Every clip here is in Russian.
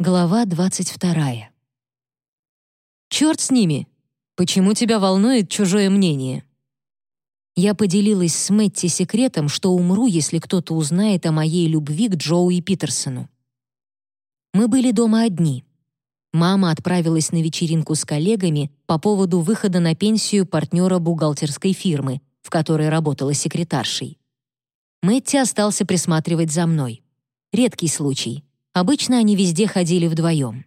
Глава 22. «Черт с ними! Почему тебя волнует чужое мнение?» Я поделилась с Мэтти секретом, что умру, если кто-то узнает о моей любви к Джоуи Питерсону. Мы были дома одни. Мама отправилась на вечеринку с коллегами по поводу выхода на пенсию партнера бухгалтерской фирмы, в которой работала секретаршей. Мэтти остался присматривать за мной. Редкий случай — Обычно они везде ходили вдвоем.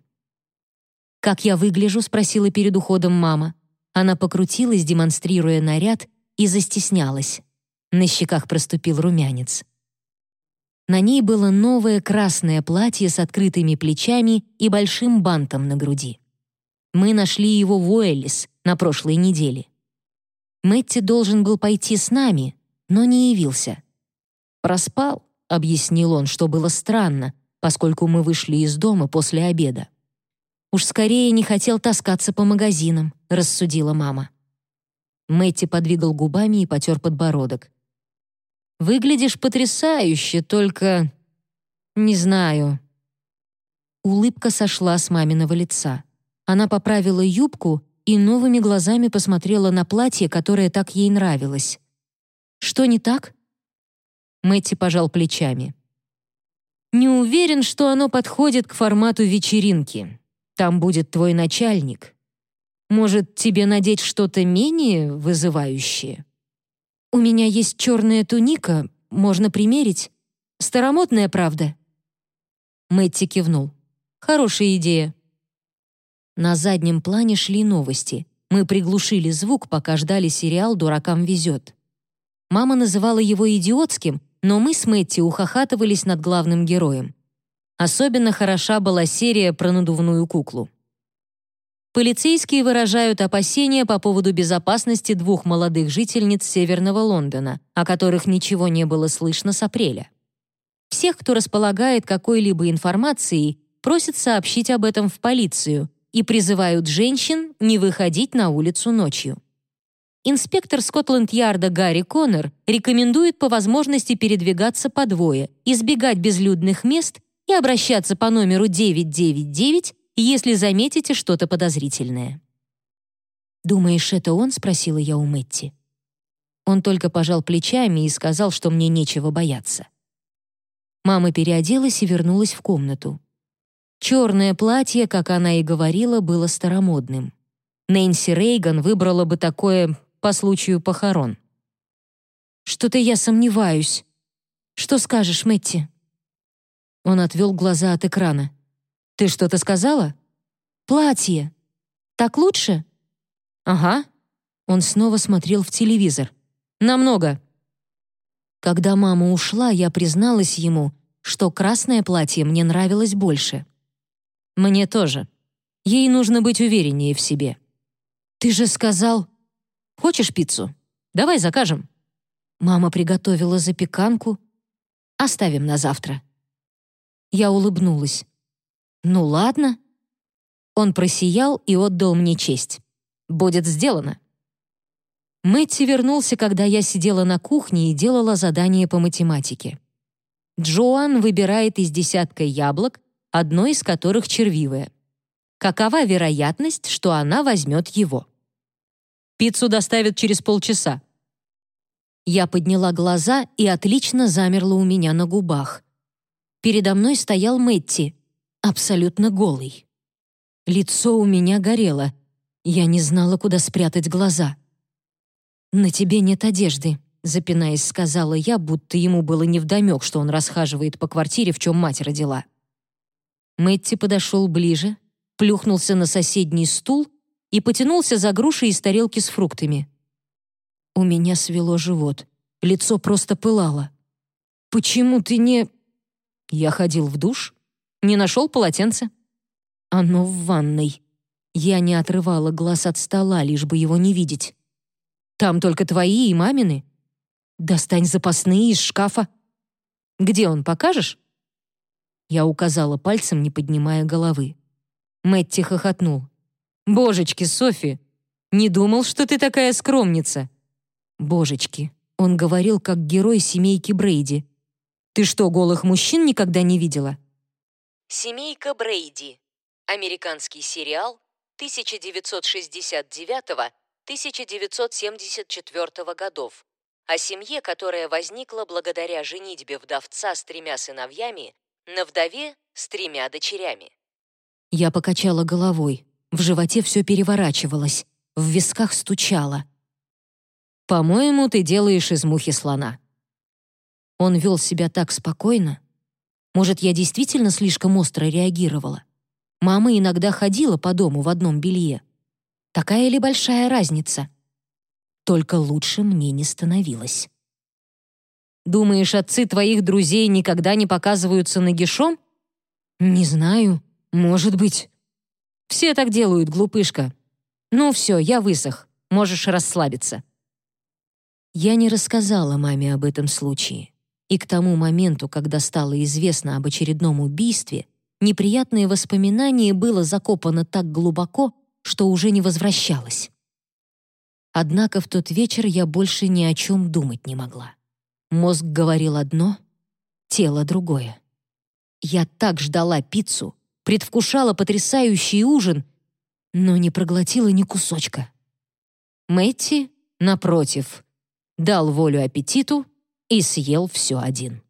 «Как я выгляжу?» — спросила перед уходом мама. Она покрутилась, демонстрируя наряд, и застеснялась. На щеках проступил румянец. На ней было новое красное платье с открытыми плечами и большим бантом на груди. Мы нашли его в Уэллис на прошлой неделе. Мэтти должен был пойти с нами, но не явился. «Проспал», — объяснил он, что было странно, поскольку мы вышли из дома после обеда. «Уж скорее не хотел таскаться по магазинам», — рассудила мама. Мэтти подвигал губами и потер подбородок. «Выглядишь потрясающе, только... не знаю». Улыбка сошла с маминого лица. Она поправила юбку и новыми глазами посмотрела на платье, которое так ей нравилось. «Что не так?» Мэтти пожал плечами. Не уверен, что оно подходит к формату вечеринки. Там будет твой начальник. Может, тебе надеть что-то менее вызывающее? У меня есть черная туника, можно примерить. Старомодная, правда?» Мэтти кивнул. «Хорошая идея». На заднем плане шли новости. Мы приглушили звук, пока ждали сериал «Дуракам везет». Мама называла его идиотским, но мы с Мэтти ухахатывались над главным героем. Особенно хороша была серия про надувную куклу. Полицейские выражают опасения по поводу безопасности двух молодых жительниц Северного Лондона, о которых ничего не было слышно с апреля. Всех, кто располагает какой-либо информацией, просят сообщить об этом в полицию и призывают женщин не выходить на улицу ночью. Инспектор Скотланд-Ярда Гарри Коннор рекомендует по возможности передвигаться по двое, избегать безлюдных мест и обращаться по номеру 999, если заметите что-то подозрительное. «Думаешь, это он?» — спросила я у Мэтти. Он только пожал плечами и сказал, что мне нечего бояться. Мама переоделась и вернулась в комнату. Черное платье, как она и говорила, было старомодным. Нэнси Рейган выбрала бы такое по случаю похорон. «Что-то я сомневаюсь. Что скажешь, Мэтти?» Он отвел глаза от экрана. «Ты что-то сказала?» «Платье. Так лучше?» «Ага». Он снова смотрел в телевизор. «Намного». Когда мама ушла, я призналась ему, что красное платье мне нравилось больше. «Мне тоже. Ей нужно быть увереннее в себе». «Ты же сказал...» Хочешь пиццу? Давай закажем». Мама приготовила запеканку. Оставим на завтра. Я улыбнулась. «Ну ладно». Он просиял и отдал мне честь. «Будет сделано». Мэтти вернулся, когда я сидела на кухне и делала задание по математике. Джоан выбирает из десятка яблок, одно из которых червивое. Какова вероятность, что она возьмет его? Пиццу доставят через полчаса». Я подняла глаза и отлично замерла у меня на губах. Передо мной стоял Мэтти, абсолютно голый. Лицо у меня горело. Я не знала, куда спрятать глаза. «На тебе нет одежды», — запинаясь, сказала я, будто ему было невдомек, что он расхаживает по квартире, в чем мать родила. Мэтти подошел ближе, плюхнулся на соседний стул и потянулся за грушей из тарелки с фруктами. У меня свело живот, лицо просто пылало. «Почему ты не...» Я ходил в душ, не нашел полотенце. Оно в ванной. Я не отрывала глаз от стола, лишь бы его не видеть. Там только твои и мамины. Достань запасные из шкафа. Где он, покажешь? Я указала пальцем, не поднимая головы. Мэтти хохотнул. «Божечки, Софи! Не думал, что ты такая скромница!» «Божечки!» — он говорил, как герой семейки Брейди. «Ты что, голых мужчин никогда не видела?» Семейка Брейди. Американский сериал 1969-1974 годов о семье, которая возникла благодаря женитьбе вдовца с тремя сыновьями на вдове с тремя дочерями. Я покачала головой. В животе все переворачивалось, в висках стучало. «По-моему, ты делаешь из мухи слона». Он вел себя так спокойно. Может, я действительно слишком остро реагировала? Мама иногда ходила по дому в одном белье. Такая ли большая разница? Только лучше мне не становилось. «Думаешь, отцы твоих друзей никогда не показываются нагишом?» «Не знаю. Может быть». «Все так делают, глупышка. Ну все, я высох. Можешь расслабиться». Я не рассказала маме об этом случае. И к тому моменту, когда стало известно об очередном убийстве, неприятное воспоминание было закопано так глубоко, что уже не возвращалось. Однако в тот вечер я больше ни о чем думать не могла. Мозг говорил одно, тело другое. Я так ждала пиццу, предвкушала потрясающий ужин, но не проглотила ни кусочка. Мэтти, напротив, дал волю аппетиту и съел все один.